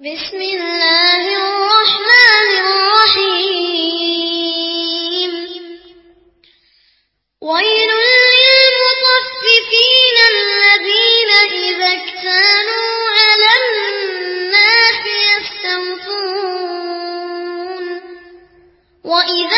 بسم الله الرحمن الرحيم. ويل للمطففين الذين إذا اكتانوا على الناس يستوفون. وإذا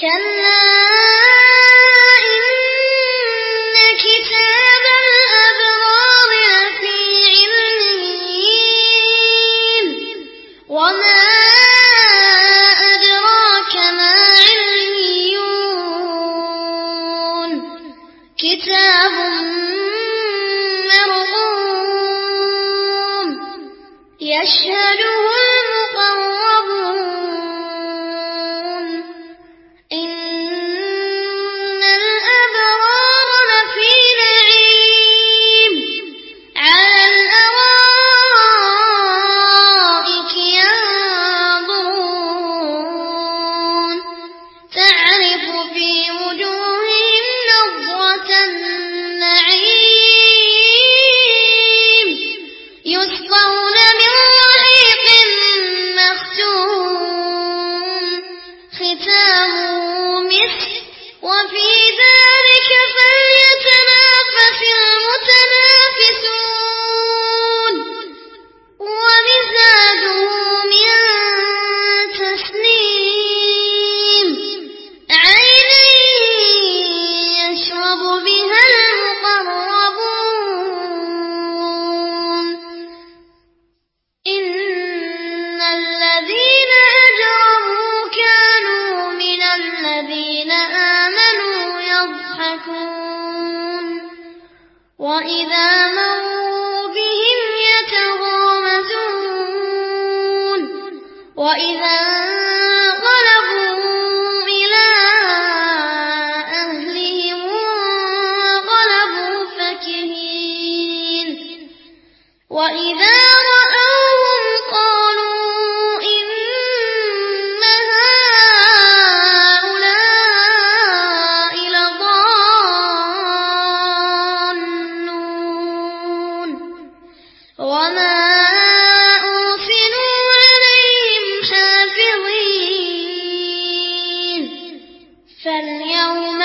全 وإذا مروا بهم يتغامزون وإذا غلبوا إلى أهلهم غلبوا فكهين وإذا فاليوم